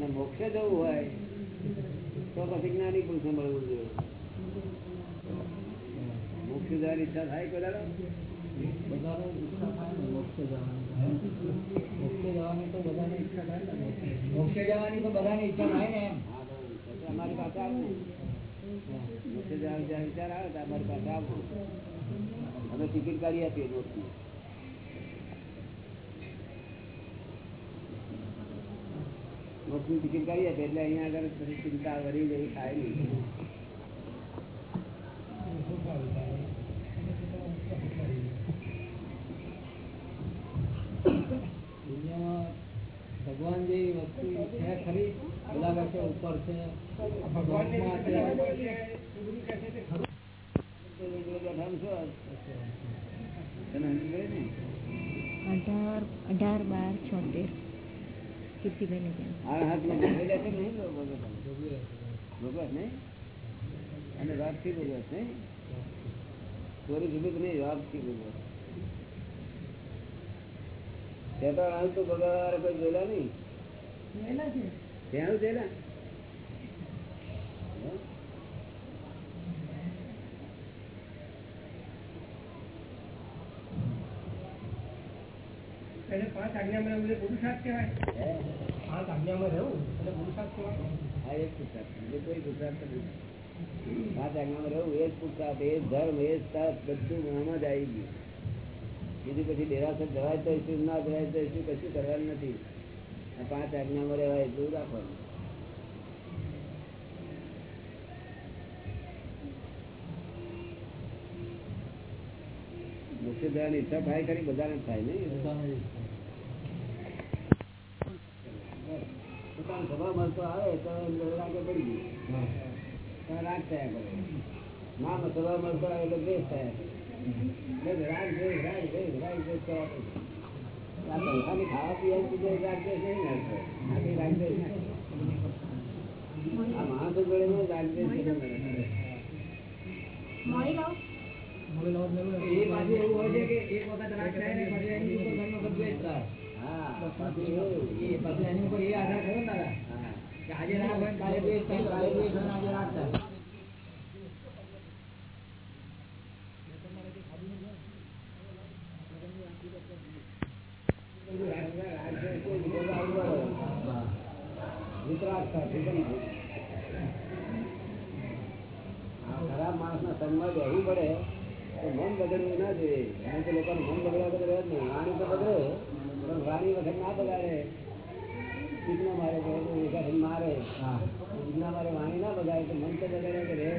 અને મોક્ષે જવું હોય તો પછી જ્ઞાની પુરુષને મળવું જોઈએ. મોક્ષ જવાની ઈચ્છા થાય કોઈ બધાને ઈચ્છા થાય મોક્ષે જવાની. મોક્ષે જવાની તો બધાને ઈચ્છા થાય ને મોક્ષે. જવાની તો બધાને ઈચ્છા થાય ને એમ. અમારી પાસે આવું મોક્ષે જવાનો જ્યાં વિચાર આવે ત્યાં અમારી પાસે આવું અમે ટિકિટ કાઢી આપીએ મોક્ષની મોક્ષની ટિકિટ આપીએ એટલે અહીંયા આગળ પછી ચિંતા વરી જઈ થાય નહીં દુનિયામાં ભગવાન જે વસ્તુ છે ખરી બધા હશે છે ઉપર છે ભગવાનમાં છે? અઢાર અઢાર બાર છોતેર કીર્તિબેન ત્યાં આ હાથમાં લે છે નહીં? ભગવાન નહીં? અને વાપથી ભગવાન નહીં? ચોરી નહીં? ભગવાન તે તો હાલ તો ભગવાન કોઈ જોયેલા નહીં? ત્યાં જોયેલા? એને પાંચ આજ્ઞામાં રહેવું એ પુરુષાર્થ કહેવાય. હે? પાંચ આજ્ઞામાં રહેવું એટલે પુરુષાર્થ કહેવાય. આ એક પુરુષાર્થ બીજો કોઈ પુરુષાર્થ નથી પાંચ આજ્ઞામાં રહેવું એ જ પુરુષાર્થ એ જ ધર્મ એ જ તપ બધું મનમાં જ આવી ગયું. બીજું પછી દેરાસર જવાય તો શું ના જવાય તો શું કશું કરવાનું નથી. આ પાંચ આજ્ઞામાં રહેવાય એટલું રાખવાનું. જવાની ઈચ્છા થાય કરી બધાને થાય નહીં? પોતાનો સ્વભાવ મળતો આવે તો રાગે પડી ગયું. રાગ થયા કરે. નામ સ્વભાવ મળતો આવે એટલે દ્વેષ થયા. રાગ દ્વેષ રાગ દ્વેષ રાગ દ્વેષ કરવા આ પંખાની ખાવા પીવાની રાગ દ્વેષ નહીં નાખતો. આથી રાગ દ્વેષ નાખે. આ માણસો જોડે નો રાગ દ્વેષ. એ પાછું એવું હોય છે કે એક વખત રાગ થાય ને પછી એની ઉપર ઘરનો બધો થાય હા પાછું એ પછી એની ઉપર એ આધાર ખરો ને કે આજે રાગ હોય કાલે દ્વેષ થાય કાલે દ્વેષ હોય આજે રાગ થાય. રાગ દ્વેષ કોઈ જગ્યાએ આવવા હોય. વિતરાગતા ભૂગંધ. આ ખરાબ માણસના સંગમાં બેસવું પડે. મન બગડવું ના જોઈએ. કારણ કે લોકોનું મન બગડવા બગડે જ નહીં વાણી તો બગડે પણ વાણી વખત ના બગાડે. ચીકનો મારે કે મારે. ચીકના મારે વાણી ના બગાડે તો મન તો બગાડ્યા કે રહે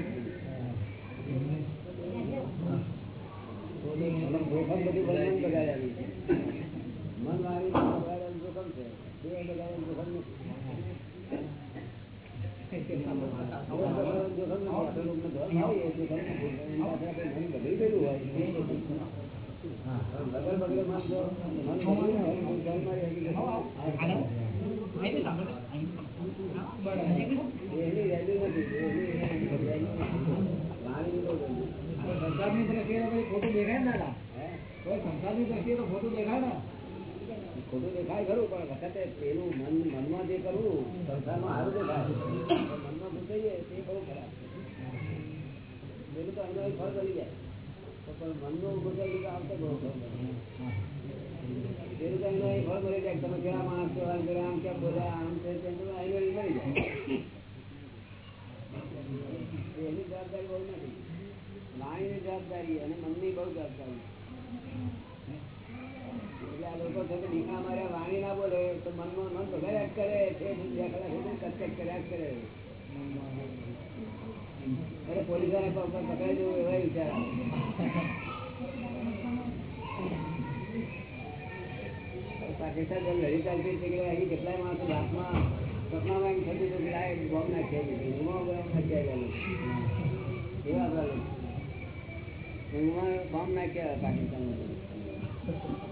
જોખમ બધું મન બગાડ્યાનું છે. મન વાણી બગાડ્યાનું જોખમ છે. બે બગાડ્યાનું જોખમ નથી. સંસારની દ્રષ્ટિએ તો પછી ખોટું દેખાય ને દાદા કોઈ સંસારની દ્રષ્ટિએ તો ખોટું દેખાય ને ખોટું દેખાય ખરું, પણ વખતે પેલું મન, મનમાં જે કરવું સંસારમાં સારું દેખાય. મનમાં ઘૂસાઈએ તે બહુ ખરાબ પેલું તો એનો ફળ બની જાય. પણ બહુ બની. પેલું તો ફળ મળી જાય, તમે કેવા માણસ છો, આમ મળી જાય. એની જવાબદારી બહુ નથી. વાણીની જવાબદારી અને મનની બહુ જવાબદારી. લોકો માર્યા, વાણી ના બોલે, તો મનમાં મન બગાડ્યા જ કરે, છે કચકચ કર્યા જ કરે. અરે પોલીસવાળા પકડાઈ જવું એવા વિચાર પાકિસ્તાન જેમ લડી અહીં કેટલાય માણસો રાતમાં સપનામાં એમ થતું હતું કે આ બોમ્બ નાખી ઊંઘમાં બોમ્બ નાખી એવા નાખ્યા પાકિસ્તાનમાં.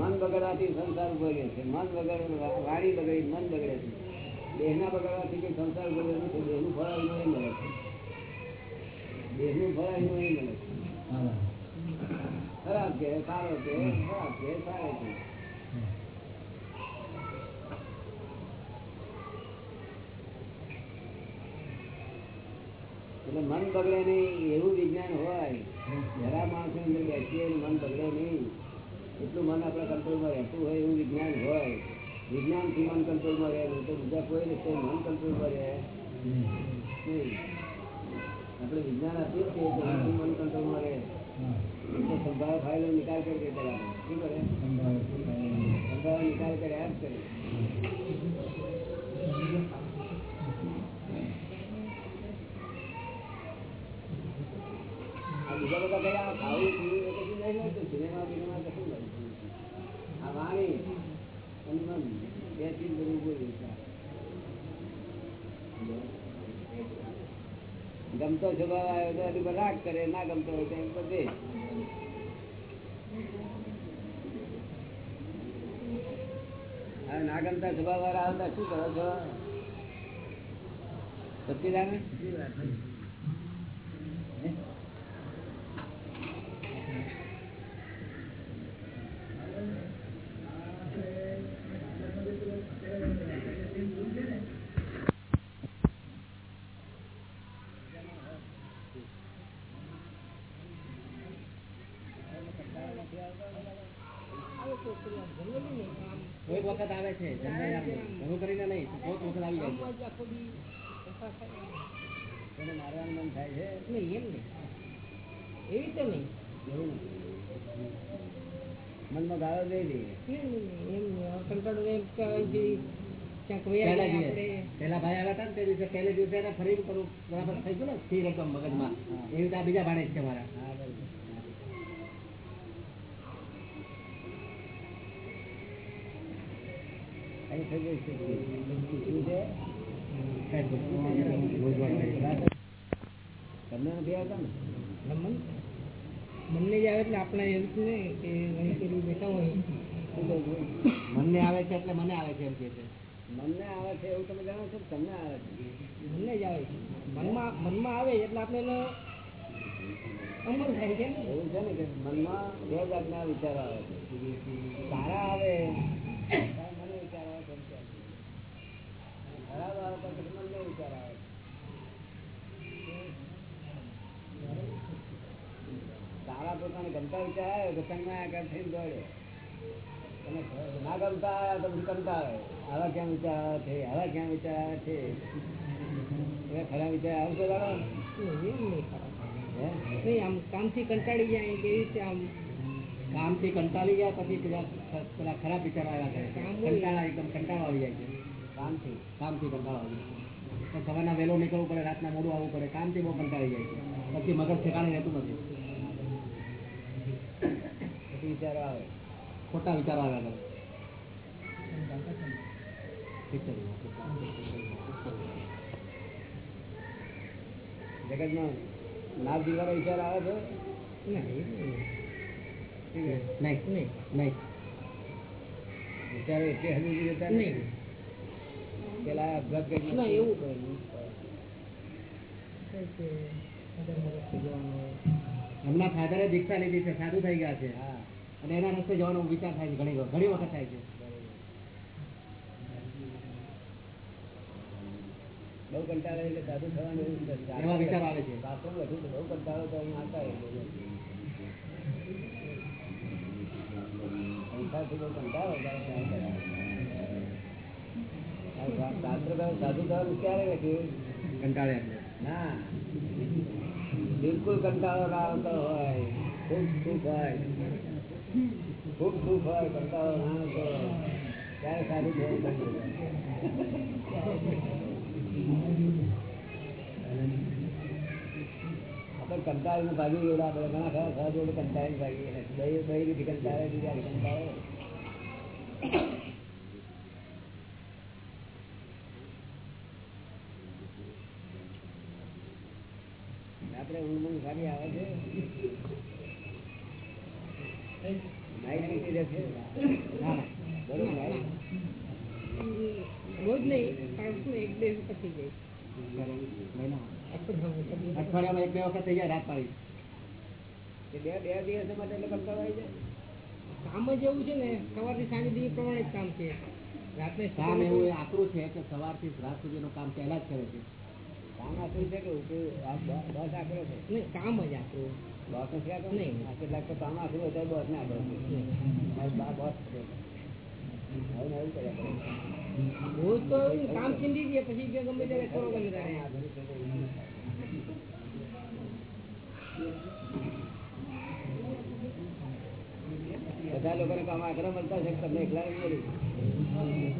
મન બગડવાથી સંસાર ઊભો રહ્યો છે. મન બગડ વાણી બગડી મન બગડે છે. દેહના બગડવાથી કઈ સંસાર ઊભો રહ્યો નથી દેહનું ફળ એ મળે છે. દેહનું ફળ એ મળે છે. ખરાબ છે સારો છે ખરાબ છે સારો છે. એટલે મન બગડે નહીં એવું વિજ્ઞાન હોય. જરા માણસો અંદર બેસીએ મન બગડે નહીં એટલું મન આપણા કંટ્રોલમાં રહેતું હોય એવું વિજ્ઞાન હોય. વિજ્ઞાનથી મન કંટ્રોલમાં રહે નહીં તો બીજા કોઈ રીતે મન કંટ્રોલમાં રહે. આપણે વિજ્ઞાન આપીએ છીએ તો મન કંટ્રોલમાં રહે. તો સંભાવ ફાયદો નિકાલ કરી દે પેલા શું કરે? સંભાવ નિકાલ કરે એમ કરે. બધા બધું ગમતો સ્વભાવ આવ્યો તો એની પર કરે ના ગમતો હોય તો એમ. હવે ના ગમતા સ્વભાવ વાળા આવતા શું કરો છો સચ્ચિદાનંદ કોઈક વખત આવે છે જન્માઈ આપણે ઘણું કરીને નહીં કોઈક વખત આવી જાય છે આખો દી પસાર થાય. એને મારવાનું મન થાય છે નહીં એમ નહીં એવી રીતે નહીં એવું નથી. મનમાં ગાળો દઈ દઈએ એમ નહીં એમ નહીં હવે કંટાળો એમ કે જે ક્યાંક વયા પહેલા ગયા દિવસે આપણે પહેલા ભાઈ આવ્યા હતા ને તે દિવસે પહેલે દિવસે એને ફરી કરું બરાબર થઈ ગયું ને સ્થિર એકદમ મગજમાં એવી રીતે આ બીજા ભાણે જ છે મારા હા બરાબર. અહીં થઈ ગઈ છે. શું છે તમને નથી આવતા ને? મનને જ આવે એટલે આપણે એવું જ નહીં કે અહીં પેલું બેઠા હોય. શું કહું છું? મનને આવે છે એટલે મને આવે છે એમ કે છે. મનને આવે છે એવું તમે જાણો છો તમને આવે છે? મનને જ આવે છે. મનમાં મનમાં આવે એટલે આપણે એનો અમર થાય છે એવું છે ને કે મનમાં બે જાતના વિચારો આવે છે. સારા આવે મને વિચાર આવે ખરાબ આવે તો પછી વિચાર આવે. સારા પોતાને ગમતા વિચાર આવે તો તન્માયા આગળ થઈને દોડે. અને ના ગમતા આવ્યા તો ગમતા આવે. આવા ક્યાં વિચાર આવે છે? આવા ક્યાં વિચાર આવે છે? એવા ખરા વિચાર આવશે દાડો નહીં, આમ કામથી કંટાળી જાય કેવી રીતે આમ? કામથી કંટાળી ગયા પછી પેલા ખરાબ વિચાર આવ્યા કરે. કંટાળા એકદમ કંટાળો આવી જાય છે. કામથી કામથી કંટાળો આવી જાય તો સવારના વહેલો નીકળવું પડે રાતના મોડું આવવું પડે કામથી બહુ કંટાળી જાય છે. પછી મગજ ઠેકાણે રહેતું નથી. પછી વિચારો આવે. ખોટા વિચારો આવ્યા કરે. જગતમાં નાથ દીવાનો વિચાર આવે છે? નહીં. નહીં. વિચારો એટલે હજુ જતા નહીં. પેલા અભ્યાસ કરી એવું. હમણાં ફાધરે દીક્ષા લીધી છે સાધુ થઈ ગયા છે. હા. અને એના રસ્તે જવાનો વિચાર થાય છે ઘણી ઘણી વખત થાય છે. બહુ કંટાળે એટલે સાધુ થવાનું એવું છે. આવે છે. શાસ્ત્રો વધુ બહુ કંટાળો તો અહીંયા આવતા રહે સંસારથી બહુ કંટાળો ત્યારે ત્યાં આવતા રહે. આ શા- શાસ્ત્ર સાધુ થવાનું ક્યારે લખ્યું કંટાળે ના. બિલકુલ કંટાળો ના આવતો હોય. ખૂબ સુખ હોય. ખૂબ સુખ હોય કંટાળો ના આવતો હોય. ત્યારે સાધુ થવું આપણે કંટાળીને ભાગી ગયેલા, આપણે ભાગી ગયેલા. દહીં ઊંઘ સારી આવે છે. નાઈટ કેવી રહે ના ના બરોબર રોજ નહીં પણ શું એક બે વખત થઈ જાય. અઠવાડિયામાં એક બે વખત થઈ જાય રાત પાડી બે બે દિવસ માટે એટલે કંટાળો આવી જાય કામ જ એવું છે ને સવારથી સાંજ દિવસ પ્રમાણે જ કામ છે રાત્રે કામ એવું આકરું છે કે સવારથી રાત સુધીનું કામ પહેલા જ કરે છે કામ આકરું છે કે બસ આકરો છે નહીં કામ જ આકરું બસ નહીં. કેટલાક તો કામ આકરું હોય તો બસ ને આકરો બસ બોસ હવે નવું કર્યા રોજ તો કામ ચીંધી દે પછી કે ગમે ત્યારે કરો ગમે ત્યારે કામ. બધા લોકોને કામ આકરો મળતા છે તમને એકલા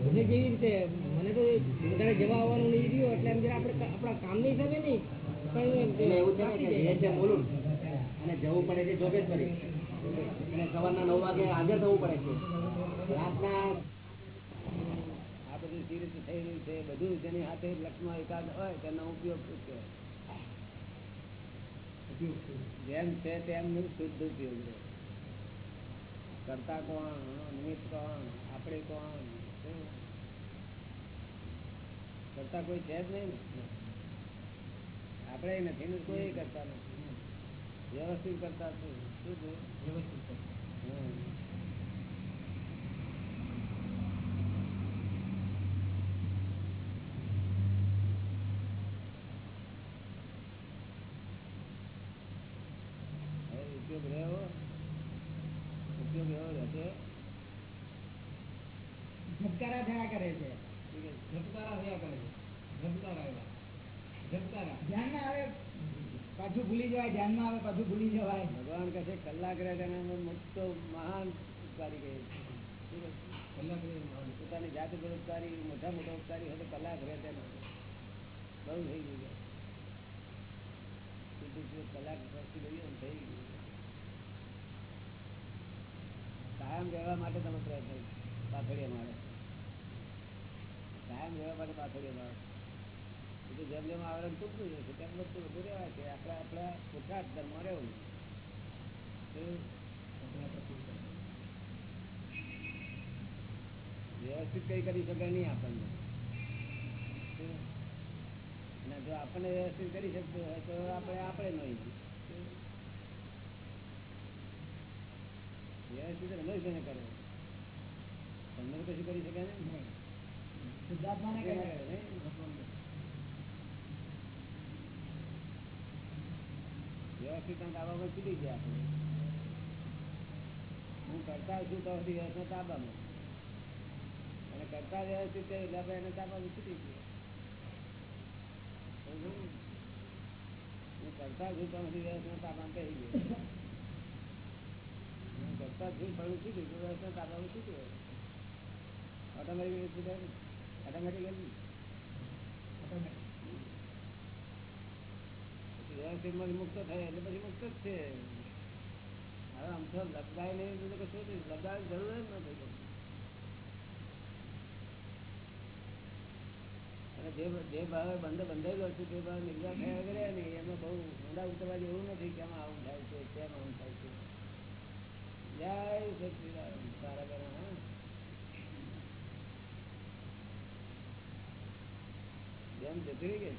મને કેવી રીતે? મને તો વધારે જવા આવવાનું નહીં રહ્યું એટલે એમ જરા આપણે આપણા નહીં થાય નહીં પણ એવું છે ને અને જવું પડે છે જોબે જ પડે અને સવારના નવ વાગે હાજર થવું પડે છે. રાતના રીતે થઈ રહ્યું છે બધું જેની હાથે લક્ષમાં એકાદ હોય તેનો ઉપયોગ શું કહેવાય? જેમ છે તેમનું શુદ્ધ ઉપયોગ છે. કરતા કોણ? નિમિત્ત કોણ? આપણે કોણ? કરતા કોઈ છે જ નહીં આપણે નથી ને કોઈ કરતા નથી. વ્યવસ્થિત કરતા શું? શું છે? હમ. હવે ઉપયોગ રહ્યો ઉપયોગ એવો રહેશે ઝબકારા થયા કરે છે. ઝબકારા થયા કરે છે. ઝબકારા એવા. ઝબકારા ધ્યાનમાં આવે પાછું ભૂલી જવાય ધ્યાનમાં આવે પાછું ભૂલી જવાય. ભગવાન કહે છે કલાક રહે મહાન ઉપકારી કહે છે કલાક પોતાની જાત ઉપર ઉપકારી મોટા મોટા ઉપકારી હોય તો કલાક રહે તેનો બહુ થઈ ગયું કલાક પછી થઈ ગયું કાયમ રહેવા માટે તમે પ્રયત્ન પાથળીએ મારે કાયમ રહેવા માટે પાથળીએ મારે એ તો જેમ જેમ આવરણ તૂટતું જશે તેમ વધતું વધુ રહેવાય છે. આપણે આપણા પુરુષાર્થ ધર્મ રહેવું વ્યવસ્થિત કઈ કરી શકે નહીં આપણને. અને જો આપણને વ્યવસ્થિત કરી શકતું હોય તો આપણે આપણે નહીં શું? વ્યવસ્થિત રમેશ ને કરે તમને તો કશું કરી શકે ને શુદ્ધાત્માને કઈ કરે વ્યવસ્થિત તાબામાં છૂટી ગયા આપણે હું કરતા છું તો સુધી વ્યવસ્થિત તાબામાં અને કરતા વ્યવસ્થિત છે એટલે આપણે એને તાબામાં છૂટી ગયા સમજો ને? હું કરતા છું તો સુધી વ્યવસ્થિત તાબામાં કહી ગયો હું કરતા ઓટોમેટિકમાંથી મુક્ત થાય એટલે પછી મુક્ત જ છે. હવે આમ તો લગાય નહીં એટલે કશું નથી. લગાવવાની જરૂર જ નથી. અને જે જે ભાવે બંધ બંધાયેલો છે તે ભાવ નિર્જા થયા કર્યા નહીં એમાં બહુ ઊંડા ઉતરવા જેવું નથી કે આમાં આવું થાય છે તેમ આવું થાય છે. જય સચિદાનંદ સારા બેના જેમ જતી રહી ગઈ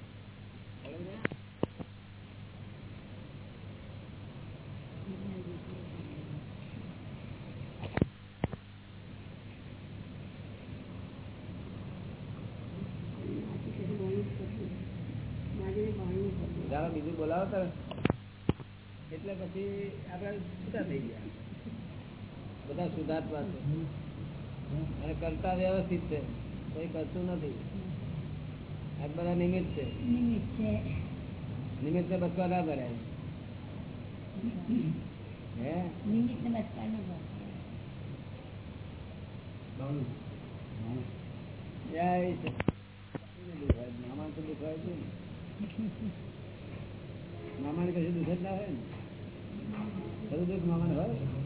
ખબર ને? ચાલો બીજું બોલાવો એટલે પછી આપડે છૂટા થઈ ગયા બધા સુધાર્થવા છે. અને કરતા વ્યવસ્થિત છે. કોઈ કરતું નથી. આ બધા નિમિત્ત છે. નિમિત્ત ને બચવા ના કરે હે? નિમિત્ત ને બચવા તો કશું દુઃખ જ ના હોય ને. ખરું દુઃખ મામાને હોય?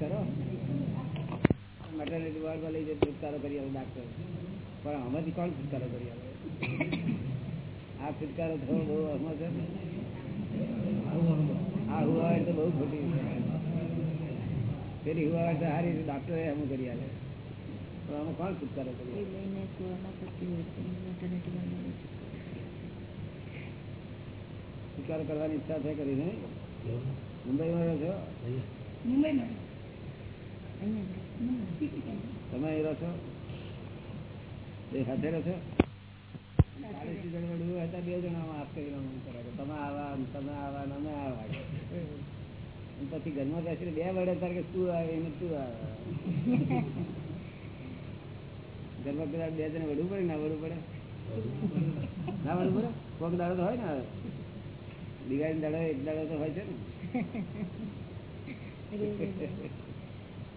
કરો. કરી કરી આ છુટકારો થવો બહુ અમો છે. આ હુવાડ તો બહુ ખોટી પેલી હુવાડ તો સારી ડાક્ટરે અમુક કરી આવે પણ આમાં કોણ છુટકારો કોઈ કરીએ લઈને સુવાના કરતી હોય તો એની માટેને તો બનાવે છે. છુટકારો કરવાની ઈચ્છા છે કરીને? મુંબઈમાં રહો છો? મુંબઈમાં તમે અહીં રહો છો? બે સાથે રહો છો? બે જણા કરે તમે આવા તમે આવા અમે આવા પછી ઘરમાં બેસીને બે વડે તાર કે તું આવે એને તું આવે. ઘરમાં પેલા બે જણ વડવું પડે ના વડવું પડે? ના વડવું પડે? કોક દાડો તો હોય ને દિવાળી દાડો એક દાડો તો હોય છે ને.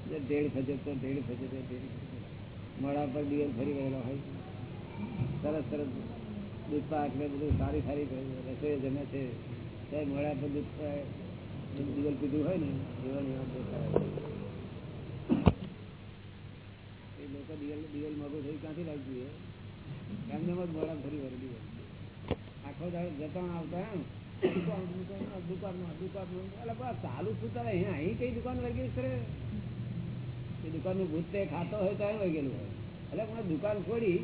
જે ઢેડ ફજે તો ઢેડ ફજે તો ઢેડ ફજે. મોડા પર દિવેલ ફરી ગયેલા હોય સરસ સરસ દૂધ પાક ને બધું સારી સારી રસોઈ જમે છે. ત્યારે મોડા પર દૂધ પાક, દૂધ દિવેલ પીધું હોય ને એવા ને એવા દેખાય એ લોકો દિવેલ દિવેલ મોગું થઈ ક્યાંથી લાવતું એ એમને જ મોડા ફરી વળે દિવેલ આખો દાડો જતા આવતા દુકાનમાં શું દુકાન હોય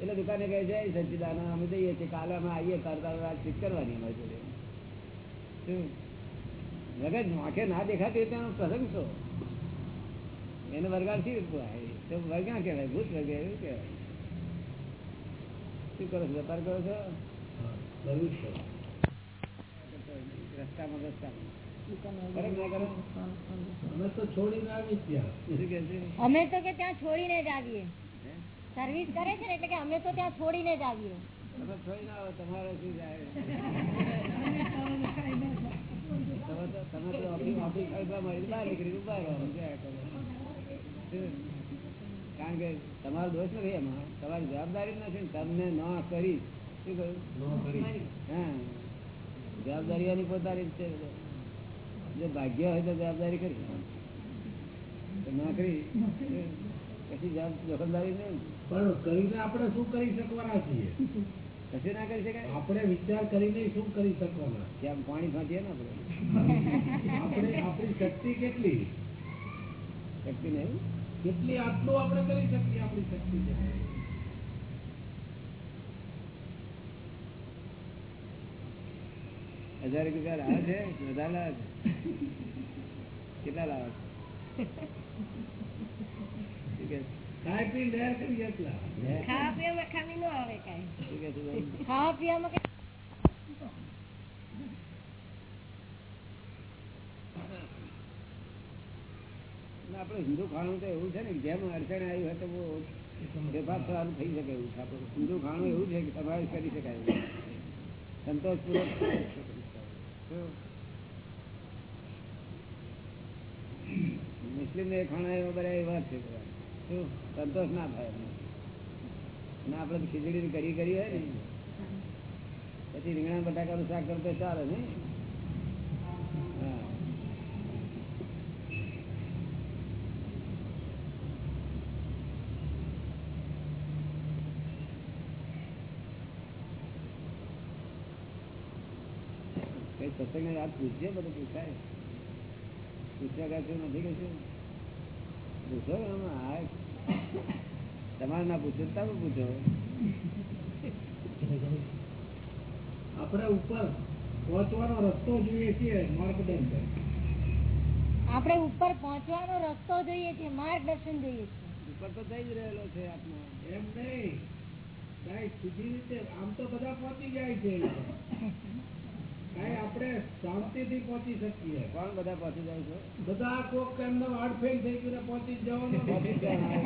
એટલે દુકાન કહે છે સચિદાના અમે જઈએ છીએ કાલે અમે આવીએ કરતા ચીક કરવાની અમારી જોડે શું વગર નોખે ના દેખાતી તેનો પ્રસંગ છો એને વર્ગાર સી રીતે? વર્ગા ભૂત વર્ગે એવું કહેવાય શું કરો છો વેપાર કરો છો રસ્તામાં રસ્તામાં અમે તો કે ત્યાં છોડીને જ આવીએ. સર્વિસ કરે છે ને એટલે કે અમે તો ત્યાં છોડીને જ આવીએ. તમે થોડી આવો તમારે શું જાય? તમે તો ઓફિસ ઓફિસ ખરીદવા મળી બહાર નીકળી બહાર રહો જોયા કરો? શું? કારણ કે તમારો દોષ નથી એમાં. તમારી જવાબદારી નથી તમને ન કરી. શું કહ્યું? હા. જવાબદારી એની પોતાની છે જો ભાગ્ય હોય તો જવાબદારી કરી તો ના કરી પછી જવાબદારી નહીં. પણ કરીને આપણે શું કરી શકવાના છીએ? કશું ના કરી શકાય? આપણે વિચાર કરીને શું કરી શકવાના? ત્યાં પાણી ફાંચીએ ને આપણે? આપણે આપણી શક્તિ કેટલી? શક્તિ નહીં. કેટલી આટલું આપણે કરી શકીએ આપણી શક્તિ હજાર રૂપિયા લાવે છે વધારે લાવે છે કેટલા લાવે છે શું કે ખાઈ પી લહેર કરી એટલા હે? ખાવા પીવામાં ખામી ન આવે કાંઈ શું કે છે બેન? ખાવા પીવામાં કઈ અને આપણે હિન્દુ ખાણું તો એવું છે ને કે જેમ અડચણ આવી હોય તો બહુ ફેરફાર થવાનું થઈ શકે એવું છે આપણું હિન્દુ ખાણું એવું છે કે તમારે કરી શકાય એવું. સંતોષપૂર્વક શું? મુસ્લિમ ને ખાણા એવા બધા એવા જ છે. શું? સંતોષ ના થાય ના આપણે ખીચડી ની કરી કરી હોય ને. પછી રીંગણા બટાકાનું શાક કરતો ચાલે ને હા કઈ સત્સંગ વાત પૂછજે બધું પૂછાય. પૂછ્યા કાશે નથી કશું પૂછો હા તમારે ના પૂછો તમે પૂછો. આપણે ઉપર પહોંચવાનો રસ્તો જોઈએ છીએ માર્ગદર્શન આપણે ઉપર પહોંચવાનો રસ્તો જોઈએ છે માર્ગદર્શન જોઈએ છે ઉપર તો થઈ જ રહેલો છે આપનો એમ નહીં. કાંઈ સીધી રીતે આમ તો બધા પહોંચી જાય છે. આપણે શાંતિથી પહોંચી શકીએ. કોણ બધા પહોંચી જાય છે? બધા કોક એમનો આડફેલ થઈ ગયું ને પહોંચી જ જવાનું. પહોંચી જ જવાના.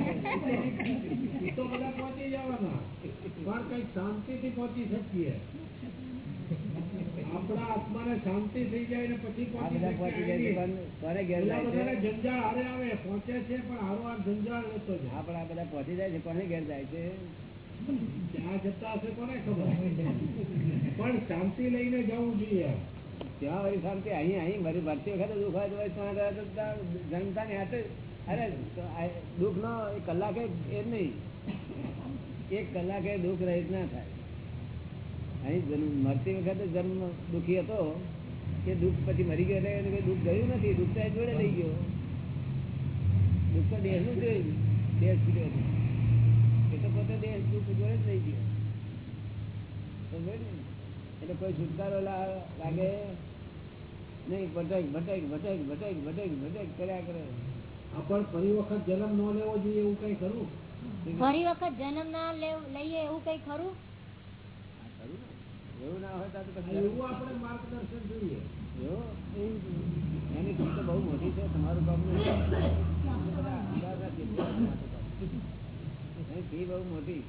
એ તો બધા પહોંચી જવાના. પણ કંઈક શાંતિથી પહોંચી શકીએ. આપણા આત્માને શાંતિ થઈ જાય ને પછી જંજાળ હારે આવે પહોંચે છે પણ હારો આ જંજાળ આ બધા પહોંચી જાય છે કોને ઘેર જાય છે? પણ શાંતિ લઈને જવું જોઈએ. ત્યાં વળી શાંતિ, અહીં અહીં મારી ભરતી વખતે દુઃખ હોય જનતાની હાથે, અરે દુઃખ નો કલાકે એ નહીં. એક કલાકે દુઃખ રહિત ના થાય. અહીં મરતી વખતે જન્મ દુઃખી હતો કે દુઃખ પછી મરી ગયો એટલે એને દુઃખ ગયું નથી. દુઃખ તો જોડે લઈ ગયો. દુઃખ તો દેહનું જોયું. દેહ છૂટ્યો. પોતે દેહ દુઃખ જોડે જ રહી ગયો એટલે કોઈ છુટકારો લાગે નહીં ભટક ભટક ભટક ભટક ભટક ભટક કર્યા કરે. આપણ ફરી વખત જન્મ ન લેવો જોઈએ એવું કઈ ખરું? ફરી વખત જન્મ ના લઈએ એવું કઈ ખરું? એવું ના હોય તો આ તો પછી એવું આપણે માર્ગદર્શન જોઈએ. એની તો બહુ મોટી છે તમારું કામ નહીં. બધા અંદાજના ચિંતા એની ફી બહુ મોટી.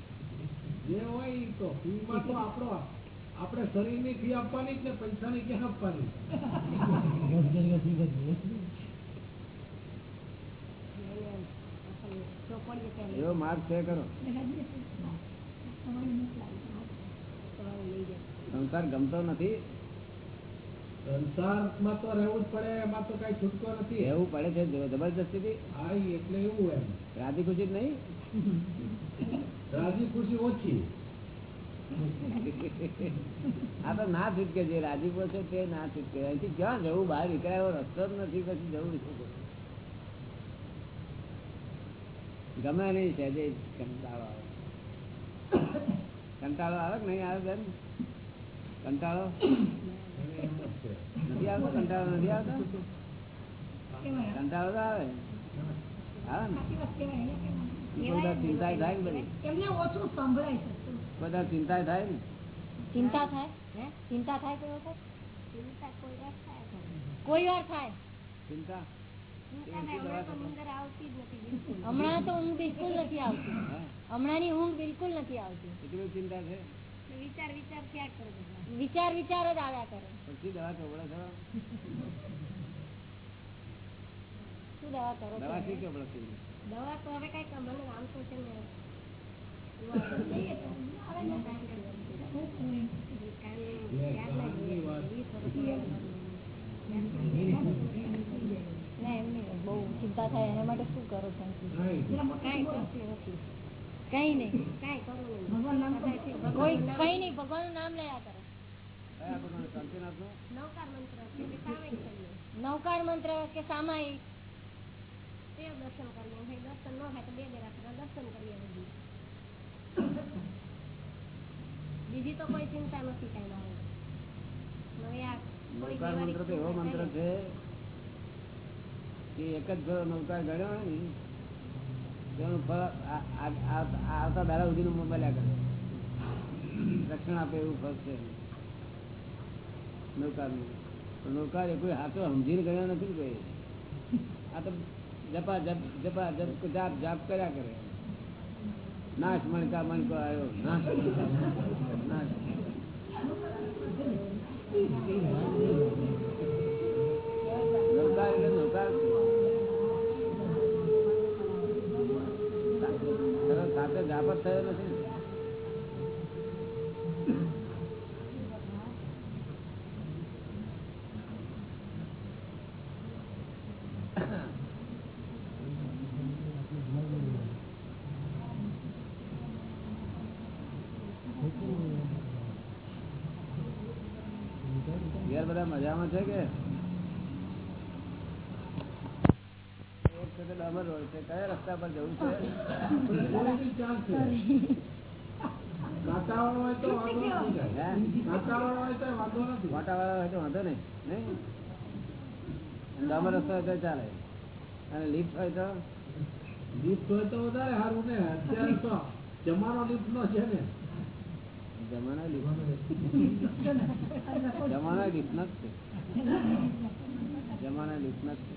જે હોય તો. ફીમાં તો આપણો આપણે શરીરની ફી આપવાની જ ને પૈસાની ક્યાં આપવાની. એવો માર્ગ છે કરો સંસાર ગમતો નથી. સંસારમાં તો રહેવું જ પડે એમાં તો કઈ છૂટકો નથી. રહેવું પડે છે જો- જબરજસ્તીથી. હા એટલે એવું એમ. રાજી ખુશી નહીં? રાજી ખુશી ઓછી. આ તો ના છૂટકે જે રાજીપો છે તે ના છૂટકે અહીંથી ક્યાં જવું? બહાર નીકળાયો રસ્તો જ નથી પછી જવું ગમે નહીં છે જે કંટાળો આવે. કંટાળો આવે કે નહીં આવે બેન? કંટાળો? નથી આવતો? કંટાળો નથી આવતો? કંટાળો તો આવે. આવે ને? દાડો ચિંતા થાય ને બધી? એમને ઓછું સંભળાય છે કોઈ ચિંતા થાય ને? ચિંતા થાય? ચિંતા થાય કોઈ વખત? કોઈ વાર થાય ચિંતા? હમણાં તો ઊંઘ બિલકુલ. નથી આવતી. હે? હમણાંની ઊંઘ બિલકુલ નથી આવતી. એટલી ચિંતા છે? વિચાર વિચાર જ આવ્યા કરે. પછી દવા ચોપડો છો શું દવા કરો દવા શી ચોપડો છો દવા તો હવે કઈ મને આમ તો છે ને ના બહુ ચિંતા થાય એના માટે શું કરો છો નહીં. કઈ નહીં કોઈ કઈ નહીં ભગવાનનું નામ લયા કરો કયા ભગવાન શાંતિનાથનું? નવકાર મંત્ર કે સામાયિક નૌકાર આવતા દાડા સુધીનું મોબાઈલ કરે રક્ષણ આપે એવું છે નૌકારનું નૌકાર એ કોઈ હાથો સમજીને ગણ્યો નથી કોઈ? આ તો જપા જપ જપા જપ જાપ જાપ કર્યા કરે. નાશ મણકા મણકો આવ્યો. નાશ મણકા નાશ. સાથે જાપત થયો નથી ને? ઘેર બધા મજામાં છે કે એક છે તો ડામર રોડ છે કયા રસ્તા પર જવું છે. કોઈ બી ચાલશે. કાંટાવાળો હોય તો વાંધો નથી હે? કાંઈ. કાંટાવાળો હોય તો વાંધો નથી. વાટાવાળા હોય તો વાંધો નહીં નહીં? ડામર રસ્તો હોય તો ચાલે. અને લિફ્ટ હોય તો? લિફ્ટ હોય તો વધારે સારું ને અત્યારે તો જમાનો લિફ્ટ નો છે ને. જમાનો લિફ્ટ. જમાનો લિફ્ટ. છે. જમાનો લિફ્ટ જ છે.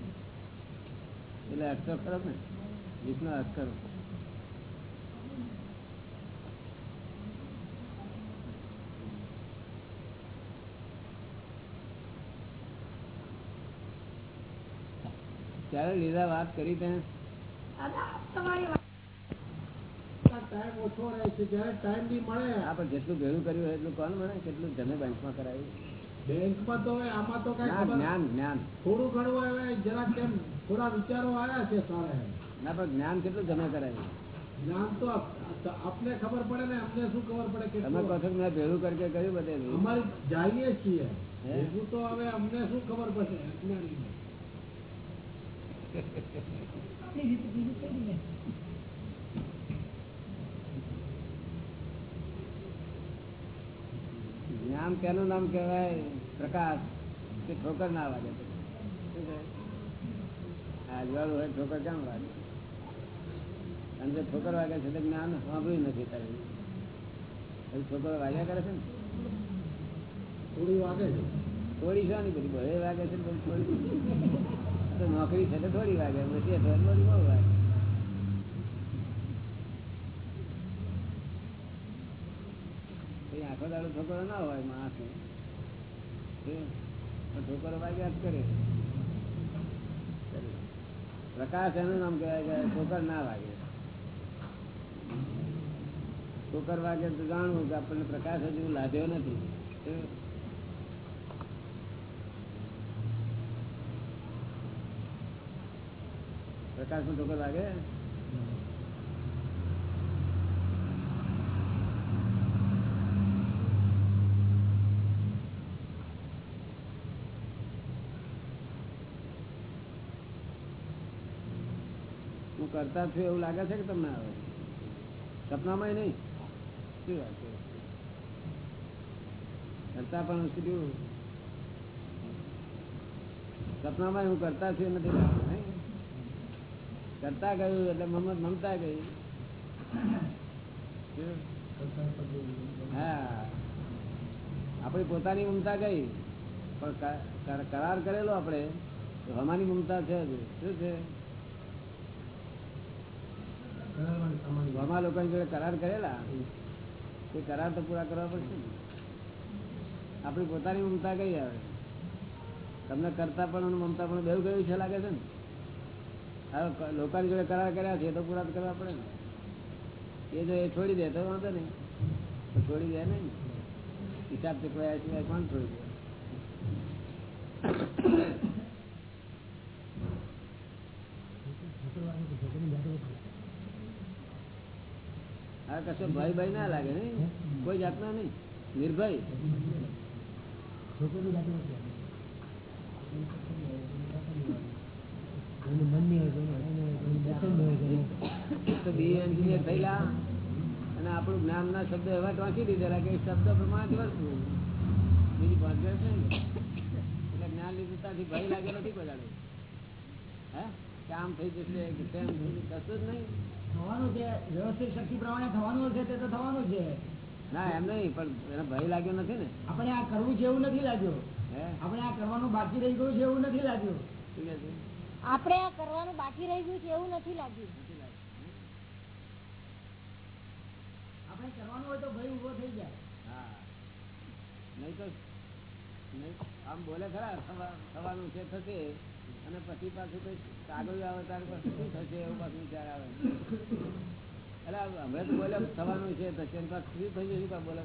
એટલે અટકો ખરો ને? લિફ્ટ નો અર્થ કરો ત્યારે લીધા વાત કરી ત્યાં ટાઈમ ઓછો રહે ટાઈમ બી મળે. આપણે જેટલું ભેળું કર્યું એટલું કોણ મળે કેટલું જમે બેંકમાં કરાવ્યું? બેંકમાં તો આમાં તો કઈ જ્ઞાન જ્ઞાન થોડું ઘણું જરા કેમ થોડા વિચારો આવ્યા છે સારા. ના પણ જ્ઞાન કેટલું જમા કરાય જ્ઞાન તો આપને ખબર પડે ને અમને શું ખબર પડે કે તમે કહો મેં ભેળું ਕਰਕੇ જાણીએ છીએ. ભેગું તો હવે અમને શું ખબર પડશે? જ્ઞાન તેનું નામ કેવાય પ્રકાશ. કે ઠોકર ના વાગે આજવાળું અજવાળું હોય ઠોકર કેમ વાગે? અને જે ઠોકર વાગે છે તે જ્ઞાન સાંભળ્યું નથી તારે. છોકરો વાગ્યા કરે છે ને? થોડી વાગે છે. થોડી શું નહીં બધી ભલે વાગે છે ને થોડી. નોકરી છે તો થોડી વાગે પછી બહુ વાગે. આખો દાડો છોકરો ના હોય માણસ. છોકરો વાગ્યા જ કરે. પ્રકાશ એનું નામ કહેવાય કે છોકર ના વાગે. ઠોકર વાગે તો જાણવું કે આપણને પ્રકાશ હજુ લાગ્યો નથી. પ્રકાશનું ઠોકર લાગે હું કરતા છું એવું લાગે છે કે તમને હવે સપનામાં નહીં. શું વાત કરતા પણ સપનામાં હું કરતા છું નથી કરતા ગયું એટલે મમત મમતા ગઈ. હા. આપણી પોતાની મમતા ગઈ પણ કરાર કરેલો આપણે તો હમાની મમતા છે શું છે? હમા લોકોની કરાર કરેલા, તે કરાર તો પૂરા કરવા પડશે આપણી પોતાની મમતા કઈ આવે? તમને કરતા પણ મમતા પણ બેવું ગયું છે લાગે છે ને? હવે લોકોની જોડે કરાર કર્યા છે તો પૂરા કરવા પડે ને. એ જો એ છોડી દે તો વાંધો નહીં. છોડી દે નહીં હિસાબ ચૂકવાયા સિવાય કોણ છોડી દે? હા કશો ભય ભય ના લાગે નહીં. કોઈ જાતનો નહીં. નિર્ભય. એન્જિનિયર થયેલા અને આપણું જ્ઞાન ના શબ્દ એવા વાંચી દીધેલા કે શબ્દ પ્રમાણે જ વર્તવું. બીજી ભાંગર છે એટલે જ્ઞાન લીધું ત્યાંથી ભય લાગે નથી કોઈ હે? કે આમ થઈ જશે કે તેમ થઈ જશે, કશું જ નહીં. થવાનું છે વ્યવસ્થિત શક્તિ પ્રમાણે થવાનું છે તે તો થવાનું છે. ના એમ નહીં પણ એને ભય લાગ્યો નથી ને. આપણે આ કરવું છે એવું નથી લાગ્યું. આપણે આ કરવાનું બાકી રહી ગયું છે એવું નથી લાગ્યું. આપણે આ કરવાનું બાકી રહી ગયું છે એવું નથી લાગ્યું. આપણે કરવાનું હોય તો ભય ઊભો થઈ જાય. હા. નહીં તો નહીં આમ બોલે ખરા થવાનું છે થશે. અને પછી પાછું કઈ કાગળ આવે ત્યારે પાછું શું થશે એવું પાછું વિચાર આવે. એટલે હવે તો બોલે થવાનું છે થશે શું થઈ જશે બોલે?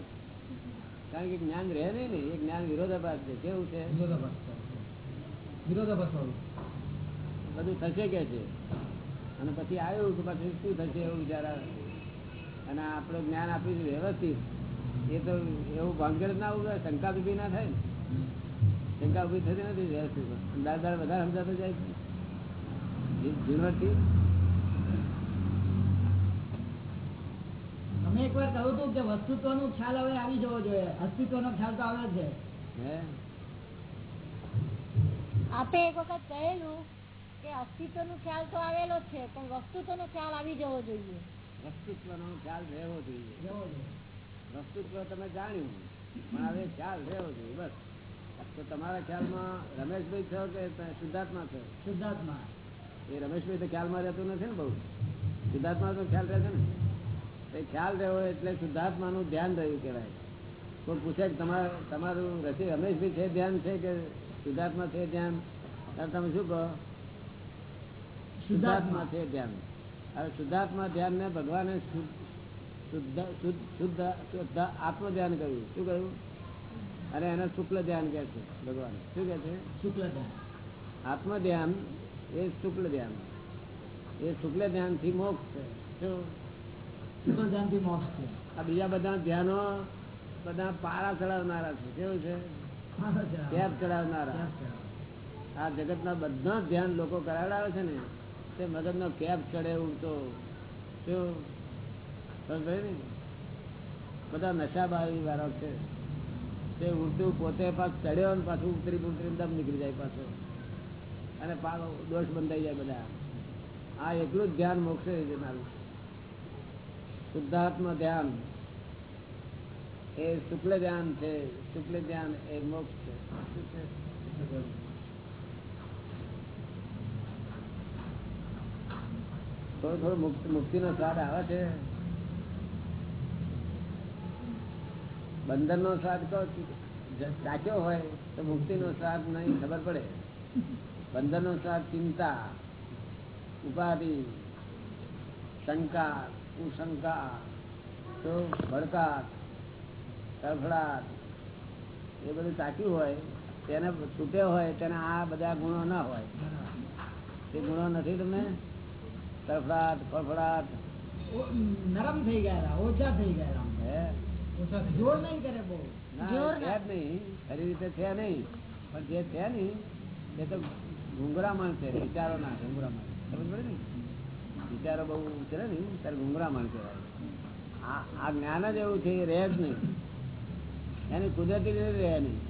કારણ કે જ્ઞાન રહે નહીં ને એ જ્ઞાન વિરોધાભાસ છે. કેવું છે? વિરોધાભાસ બધું થશે કે છે? અને પછી આવ્યું કે પછી શું થશે એવું વિચાર આવે. અને આપણે જ્ઞાન આપીશું વ્યવસ્થિત. એ તો એવું ભાંગર ના આવું શંકા ઊભી ના થાય ને. શંકા ઊભી થતી નથી વ્યવસ્થિત. વધારે સમજાતો જાય છે. ઝીણવટથી. અમે એકવાર કહ્યું હતું કે વસ્તુત્વનો ખ્યાલ હવે આવી જવો જોઈએ. અસ્તિત્વનો ખ્યાલ તો આવે છે. હે? આપે એક વખત કહેલું કે અસ્તિત્વનું ખ્યાલ તો આવેલો છે પણ વસ્તુત્વ નો ખ્યાલ આવી જવો જોઈએ. વસ્તુત્વનો ખ્યાલ રહેવો જોઈએ. વસ્તુત્વ તમે જાણ્યું. પણ હવે ખ્યાલ રહેવો જોઈએ બસ. તો તમારા ખ્યાલમાં રમેશભાઈ છો કે સિદ્ધાર્થમાં છો સિદ્ધાર્થમાં એ રમેશભાઈ તો ખ્યાલમાં રહેતો નથી ને બહુ. સિદ્ધાર્થમાં તો ખ્યાલ રહે છે ને એ ખ્યાલ રહ્યો એટલે શુદ્ધાત્માનું ધ્યાન રહ્યું કહેવાય. કોઈ પૂછે કે તમારું તમારું રસી રમેશભાઈ છે ધ્યાન છે કે સિદ્ધાર્થમાં છે ધ્યાન? ત્યારે તમે શું કહો? શુદ્ધાત્મા છે ધ્યાન. હવે શુદ્ધાત્મા ધ્યાન ને ભગવાને શુદ્ધ શુદ્ધ શુદ્ધ આત્મ ધ્યાન કર્યું શું કહ્યું? અને એને શુક્લ ધ્યાન કહે છે ભગવાન. શું કહે છે? શુક્લ ધ્યાન. આત્મ ધ્યાન એ શુક્લ ધ્યાન. એ શુક્લ ધ્યાનથી મોક્ષ છે. શું? શુક્લ ધ્યાનથી મોક્ષ છે. આ બીજા બધા ધ્યાનો બધા પારા ચડાવનારા છે. કેવું છે? કેપ ચડાવનારા. આ જગતના બધા ધ્યાન લોકો કરાવડાવે છે ને તે મગજનો કેપ ચડે ઉડતો શું? બધા નશાબાવી વાળા છે. તે ઉડતું પોતે પાક ચડ્યો ને પાછું ઉતરી ઉતરી દમ નીકળી જાય પાછો. અને પાક દોષ બંધાઈ જાય બધા. આ એટલું જ ધ્યાન મોક્ષે જનારું શુદ્ધાત્મ ધ્યાન. એ શુક્લ ધ્યાન છે. શુક્લ ધ્યાન એ મોક્ષ છે. શું છે? મુક્તિ મુક્તિનો સ્વાદ આવે છે. બંધન નો સ્વાદ કહો સાચો હોય તો મુક્તિ નો સ્વાદ નહીં ખબર પડે. બંધન નો સ્વાદ ચિંતા ઉપાધિ શંકા કુશંકા તો ભડકાટ તરફડાટ એ બધું તાક્યું હોય તેને છૂટ્યો હોય તેને આ બધા ગુણો ના હોય. તે ગુણો નથી તમને? તરફડાટ ફળફડાટ નરમ થઈ ગયા ઓછા થઈ ગયા હે? જોર નહીં કરે બહુ. જોર છે નહીં. ખરી રીતે છે નહીં. પણ જે છે નહીં એ તો ઘુંઘરામણ છે વિચારો ના ઘુંઘરામણ. સમજ પડે ને? વિચારો બહુ છે ને ત્યારે ઘૂંઘરા માણસે આ આ જ્ઞાન જ એવું છે એ રહે જ નહીં. એની કુદરતી રીતે રહે નહીં.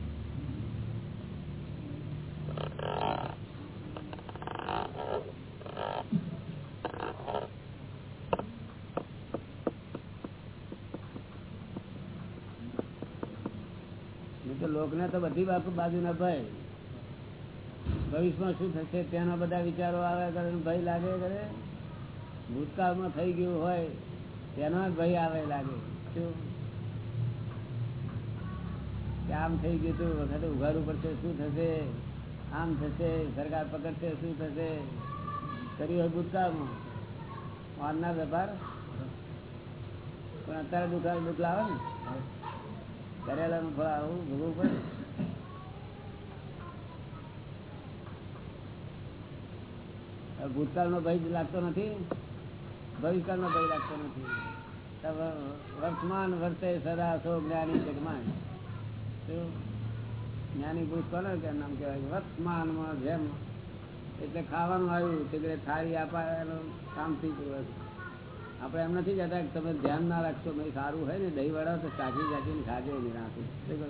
નહીં તો બધી બાજુ બાજુના ભય ભવિષ્યમાં શું થશે ત્યાંના બધા વિચારો આવે કરે ભય લાગે કરે. ભૂતકાળમાં થઈ ગયું હોય તેનો ભય આવે લાગે. શું? આમ થઈ ગયું તું વખતે ઉઘાડું પડશે શું થશે? આમ થશે સરકાર પકડશે શું થશે? કર્યું હોય ભૂતકાળમાં? વારના વેપાર? પણ અત્યારે દુકાળ દુઃખ લાવે ને? કરેલાનું ફળ આવું ભોગવું પડે હવે ભૂતકાળનો ભય લાગતો નથી. ભવિષ્યકાળનો ભય લાગતો નથી. વર્તમાન વર્તે સદા જ્ઞાની જગમાન? જ્ઞાની પુરુષ કોને કે નામ કહેવાય? વર્તમાનમાં જેમ એટલે ખાવાનું આવ્યું તે થાળી આપવાનું કામથી પૂર્વક આપણે એમ નથી કહેતા કે તમે ધ્યાન ના રાખશો, ભાઈ સારું હોય ને દહીં વડા તો ચાકી ચાકીને ખાજો નહીં રાખું શું?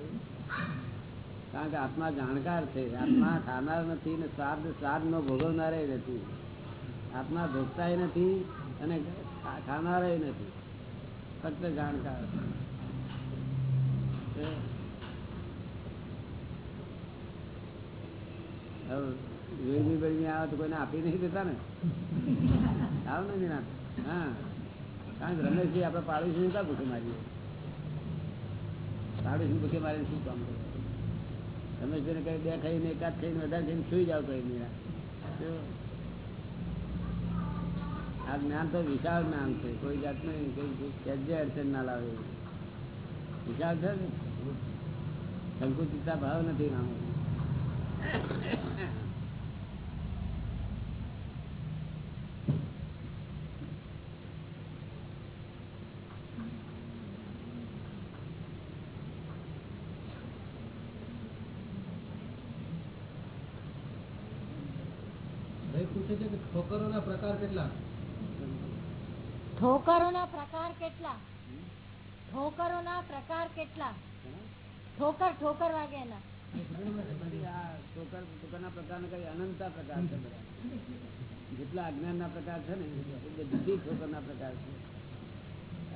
કારણ કે આત્મા જાણકાર છે. આત્મા ખાનાર નથી ને સ્વાદ સ્વાદ નો ભોગવનાર નથી. આત્મા ભોગતાય નથી અને ખાનાર નથી. ફક્ત જાણકાર આવે તો કોઈને આપી નહીં દેતા ને? આવ ને ના હા. કારણ કે રમેશજી આપણે પાડોશી ક્યાં ભૂખે મારીએ? પાડોશી ભૂખે મારીને શું કામ કરે? રમેશભાઈને કઈ બે ખાઈને એકાદ ખાઈને વધારે ખાઈને સુઈ જાવ કઈ નહીં આ જ્ઞાન તો વિશાળ જ્ઞાન છે, કોઈ જાતનું કઈ સહેજે અડચણ ના લાવે. વિશાળ છે ને? સંકુચિતતા ભાવ નથી નામ ભાઈ પૂછે છે કે ઠોકરોના પ્રકાર કેટલા? ઠોકરોના પ્રકાર કેટલા? ઠોકરોના પ્રકાર કેટલા? ઠોકર ઠોકર વાગે એના પ્રકારના કઈ અનંતા પ્રકાર છે બધા. જેટલા અજ્ઞાનના પ્રકાર છે ને એ બધી ઠોકરના પ્રકાર છે.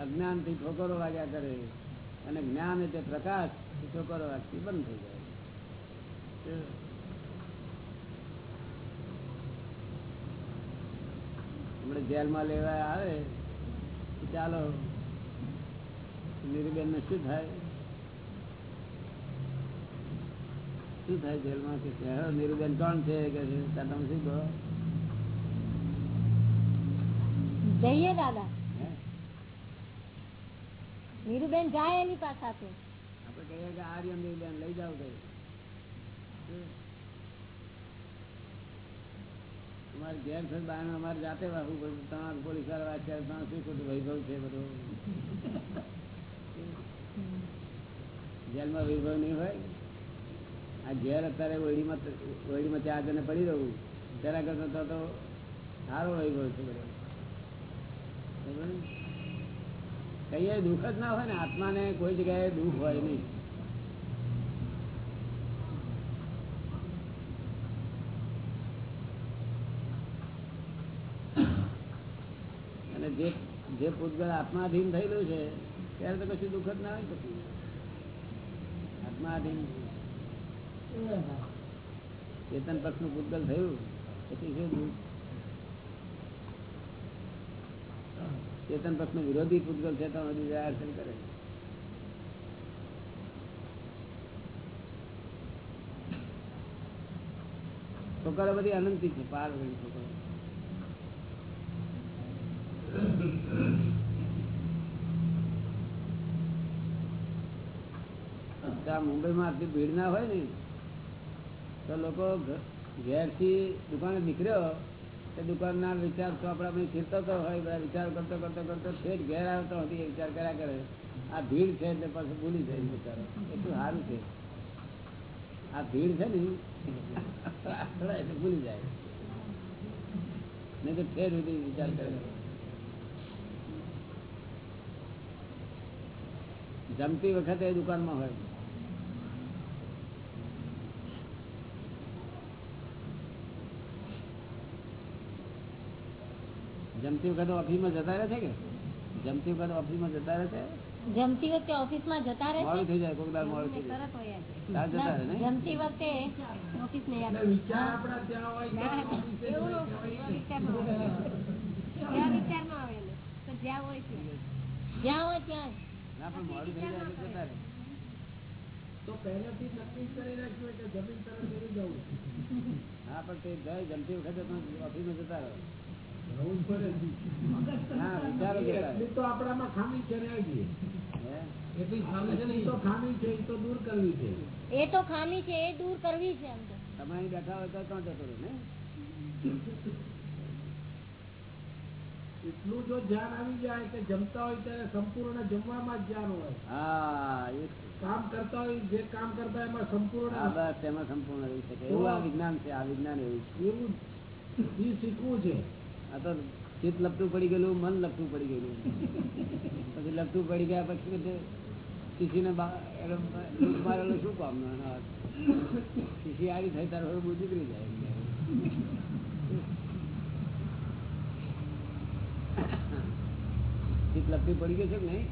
અજ્ઞાનથી ઠોકરો વાગ્યા કરે અને જ્ઞાન એટલે પ્રકાશ ઠોકરો વાગતી બંધ થઈ જાય. હમણાં જેલમાં લેવા આવે ચાલો નીરુબેન ને શું થાય? શું થાય જેલમાં કે નીરુબેન કોણ છે? કે તમે શું કહો? જઈએ દાદા? નીરુબેન જાય એની પાસે આપણે કહીએ કે આર્યન નીરુબેન લઈ જાવ કઈ. તમારે ઘેર બાર અમારે જાતે વાગવું પડ્યું તમારે પોલીસવાળા વાંચ્યા તમારે શું ખોટું વૈભવ છે બધું. જેલમાં વૈભવ નહીં હોય, આ ઘેર અત્યારે ઓળીમાં ઓળીમાં ત્યાં જણે પડી રહું. તેના કરતા તો સારો વૈભવ છે બધો? કહીએ દુઃખ જ ના હોય ને, આત્માને કોઈ જગ્યાએ દુઃખ હોય નહીં. જે જે આત્માધીન થયેલું છે, ત્યારે તો કશું દુઃખ જ ના હોય કશું આત્માધીન. ચેતન પક્ષનું પૂતગલ થયું, પછી શું ચેતન પક્ષનું વિરોધી પૂતગલ છે તો હજુ દર્શન કરે. છોકરા બધી અનંતી છે, પાર છોકરો. ત્યાં મુંબઈમાં આટલી ભીડ ના હોય ને, તો લોકો ઘેરથી દુકાને નીકળ્યો, તે દુકાન ના વિચાર તો પછી ફીરતો હોય વિચાર કરતો કરતો કરતો ઠેઠ ઘેર આવતો હતી એ વિચાર કર્યા કરે. આ ભીડ છે એટલે પાછું ભૂલી જાય વિચારો એટલું સારું છે. આ ભીડ છે ને એટલે ભૂલી જાય. નહીં તો ફેર સુધી વિચાર કરે. જમતી વખતે એ દુકાનમાં હોય. જમતી વખતે ઓફિસમાં જતા રહે છે કે? જમતી વખતે ઓફિસમાં જતા રહે છે? જમતી વખતે ઓફિસમાં જતા રહે મોડું થઈ જાય કોક દાળ મોડું થઈ જાય. તરત હોય છે. ત્યાં જતા રહે ને જમતી વખતે ઓફિસ ને યાદ વિચાર આપણા ત્યાં હોય ત્યાં વિચારમાં આવે. તો જ્યાં હોય જ્યાં હોય ત્યાં. ના પણ મોડું થઈ જાય જતા રહે. તો પહેલેથી નક્કી કરી રાખ્યું કે જમીન તરફ જવું? હા પણ તે જમતી વખતે ઓફિસમાં જતા રહે. તો આપણામાં ખામી છે ને હજી. હે? એટલી ખામી છે તો ખામી છે એ તો દૂર કરવી છે. એ તો ખામી છે એ દૂર કરવી છે એમ તો. તમે અહીં બેઠા હોય તો ક્યાં જતો ને? એટલું જો ધ્યાન આવી જાય કે જમતા હોય ત્યારે સંપૂર્ણ જમવામાં જ ધ્યાન હોય. હા કામ કરતા હોય જે કામ કરતા હોય એમાં સંપૂર્ણ એમાં બસ સંપૂર્ણ રહી શકે. એવું આ વિજ્ઞાન છે આ વિજ્ઞાન એવું એવું એ શીખવું છે. આ તો ચિત્ત લપટું પડી ગયેલું મન લપટું પડી ગયેલું. પછી લપટું પડી ગયા પછી શીશીને મારેલું શું કામ શીશી આડી થઈ તારે હવે બધું નીકળી જાય ચિત્ત લપટી પડી ગયું છે કે નહીં?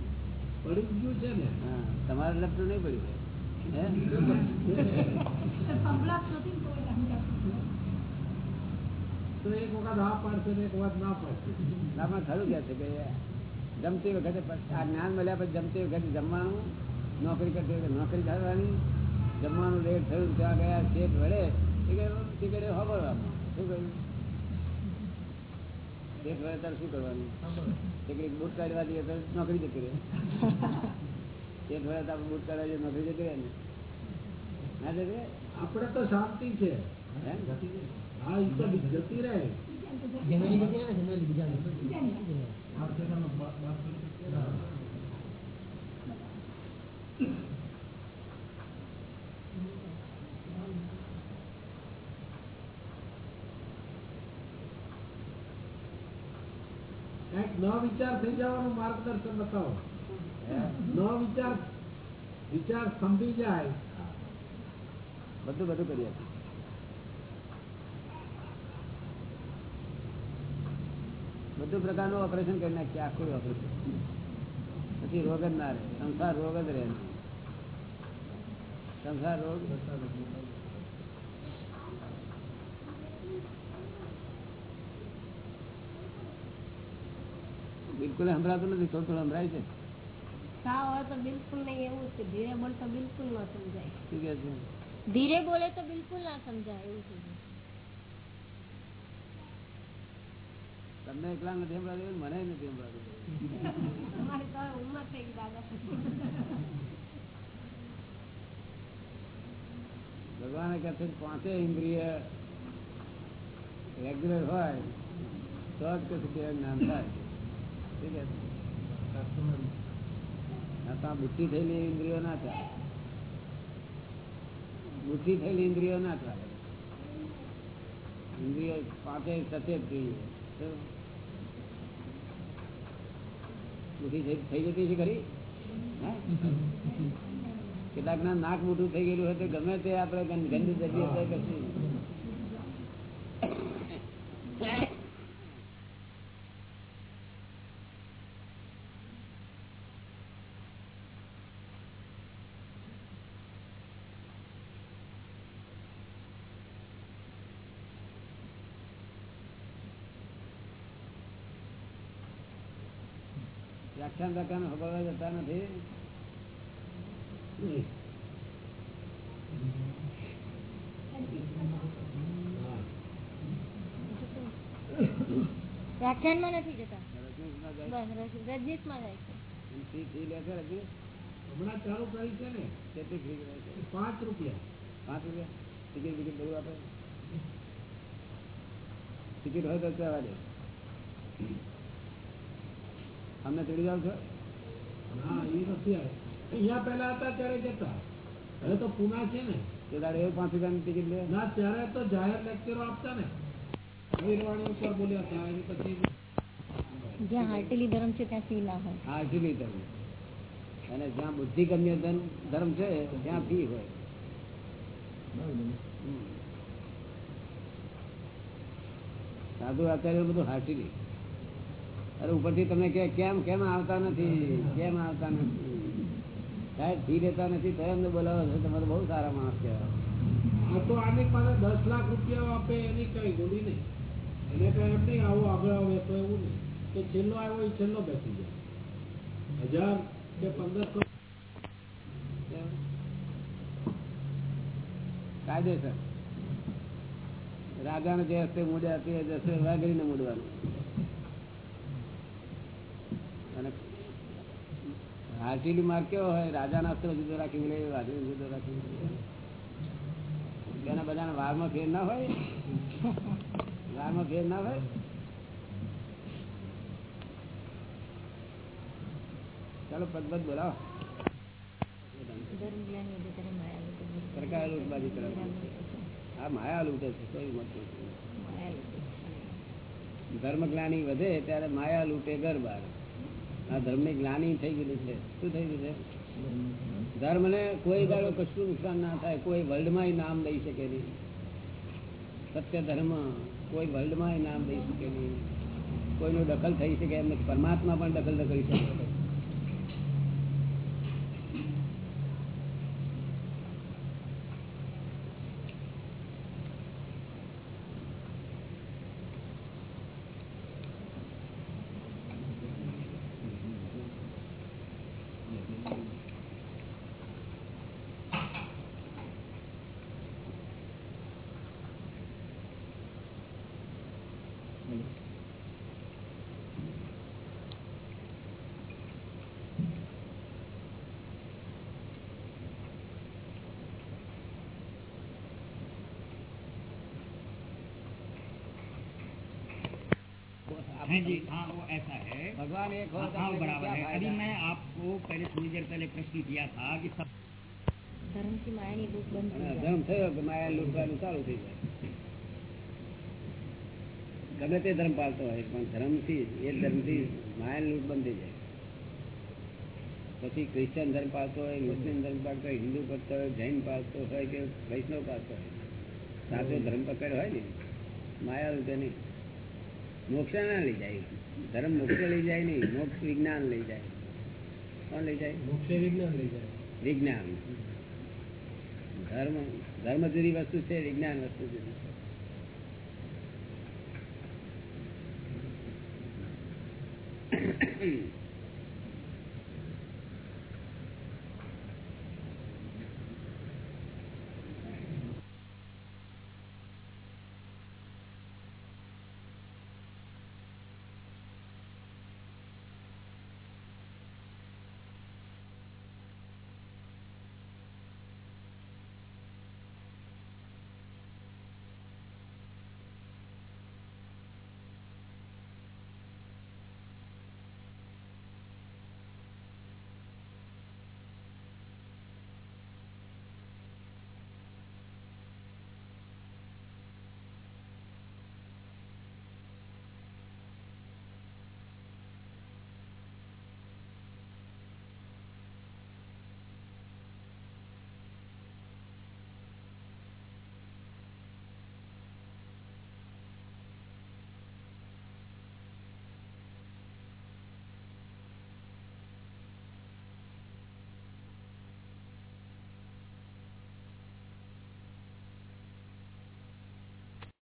પડી ગયું છે ને. હા તમારે લપટું નહીં પડ્યું હે? તો એક વખત હા પાડશે ને એક વખત ના પાડશે. આપણે ખરું કે છે કે જમતી વખતે આ જ્ઞાન મળ્યા પછી જમતી વખતે જમવાનું નોકરી કરતી વખતે નોકરી કરવાની જમવાનું લેટ થયું ત્યાં ગયા શેઠ કે તે કરે શું કહ્યું શેઠ વડે તારે શું કરવાનું? તે બૂટ કાઢવા દઈએ તો નોકરી જતી રહે. શેઠ વડે તો આપણે બૂટ કાઢવા દઈએ નોકરી જતી રહે ને. ના આપણે તો શાંતિ છે. હે હા એ તો જતી રહે. કંઈક ન વિચાર થઈ જવાનું માર્ગદર્શન બતાવો? ન વિચાર વિચાર સમજી જાય. બધું બધું કરી બધું પ્રકારનું ઓપરેશન કરી નાખીએ આખું ઓપરેશન પછી રોગ જ ના રહે સંસાર રોગ જ રહે. સંસાર રોગ બિલકુલ સંભળાતું નથી થોડું થોડું સંભળાય છે. સાવ તો બિલકુલ નહીં એવું છે. ધીરે બોલે તો બિલકુલ ના સમજાય. ધીરે બોલે તો બિલકુલ ના સમજાય એવું છે. તમને એકલા નથી સંભળાતું મને નથી સંભળાતું ભગવાને કહે છે પાંચે ઇન્દ્રિય રેગ્યુલર હોય તો જ કશું કે જ્ઞાન થાય. ઠીક છે? બુદ્ધિ થયેલી ઇન્દ્રિયો ના થાય. બુદ્ધિ થયેલી ઇન્દ્રિયો ના થાય. ઇન્દ્રિયો પાંચે સચેત જોઈએ. થઈ જતી છે ખરી? કેટલાક ના નાક મોટું થઈ ગયેલું હોય તો ગમે તે આપણે ગં- ગંદુ દરિયે તો કશું વ્યાખ્યાન વ્યાખ્યાન ખબર જતા નથી. વ્યાખ્યાનમાં જતા. રજનીશમાં જાય. છે? હમણાં ચાલુ કરી છે ને. કેટલી ફી છે? પાંચ રૂપિયા. પાંચ રૂપિયા? ટિકિટ ટિકિટ બધું આપે? ટિકિટ હોય તો જવા દે. અમને ચડી જાવ છો? હા એ નથી અહીંયા પેલા હતા ત્યારે જતા. હવે તો પુના છે ને. તે દાડે એવું પાંચ રૂપિયાની ટિકિટ લે? ના ત્યારે તો જાહેર લેક્ચરો આપતા ને. નિર્વાણી ઉપર બોલ્યા હતા એની પછી જ્યાં હાર્ટેલી ધર્મ છે ત્યાં ફી ના હોય. હા ધર્મ. અને જ્યાં બુદ્ધિ ગમ્ય ધન ધર્મ છે ત્યાં ફી હોય. સાધુ આચાર્ય બધું હાચી અરે ઉપરથી તમે કે કેમ કેમ આવતા નથી? કેમ આવતા નથી? સાહેબ ફી લેતા નથી તો એમને બોલાવો છો તમારે બહુ સારા માણસ કહેવાય. તો આની પાસે દસ લાખ રૂપિયા આપે એની કઈ ગોળી નહીં. એને કઈ એમ નહીં આવો આગળ આવે તો એવું નહીં. કે છેલ્લો આવ્યો એ છેલ્લો બેસી જાય હજાર કે પંદરસો કાયદેસર. રાજાને જે હસ્તે મૂડ્યા તે જ વાઘરીને મૂડવાનું. અને માર્ગ કેવો હોય? રાજાના અસ્ત્ર જુદો રાખી લે વાઘરી જુદો રાખી તેના બધાના વારમાં ફેર ના હોય? વારમાં ફેર ના હોય? ચાલો પદબદ બોલાવો. સરકાર કરે આ માયા લૂંટે છે કોઈ મત નથી. ધર્મ જ્ઞાની વધે ત્યારે માયા લૂંટે ઘર બાર આ ધર્મની જ્ઞાની થઈ ગયેલું છે. શું થઈ ગયું છે? ધર્મ ને કોઈ દાડો કશું નુકસાન ના થાય, કોઈ વર્લ્ડમાં નામ દઈ શકે નહીં. સત્ય ધર્મ કોઈ વર્લ્ડમાં નામ દઈ શકે નહીં. કોઈનું દખલ થઈ શકે એમ પરમાત્મા પણ દખલ ન કરી શકે. है ભગવાન એક હોય તો हाँ આપણે बराबर क्या है फायदा? अभी मैं आपको पहले थोड़ी देर पहले प्रश्न किया था कि सब ધર્મથી માયાની લૂંટ બંધ અને થઈ જાય ધર્મ થયો કે માયા લૂંટવાનું ચાલુ થઈ જાય ગમે તે ધર્મ પાળતો હોય પણ ધર્મથી એ ધર્મથી માયા લૂંટ બંધ થઈ જાય પછી ક્રિશ્ચિયન ધર્મ પાળતો હોય મુસ્લિમ ધર્મ પાળતો હોય હિન્દુ પાળતો હોય જૈન પાળતો હોય કે વૈષ્ણવ પાળતો હોય સાચો ધર્મ પકડ હોય ને માયા લૂંટે નહીં મોક્ષ ના લઈ જાય. ધર્મ મોક્ષ લઈ જાય નહીં મોક્ષ વિજ્ઞાન લઈ જાય. કોણ લઈ જાય? મોક્ષ વિજ્ઞાન લઈ જાય. વિજ્ઞાન. ધર્મ ધર્મ જુદી વસ્તુ છે વિજ્ઞાન વસ્તુ જુદી છે.